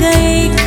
गई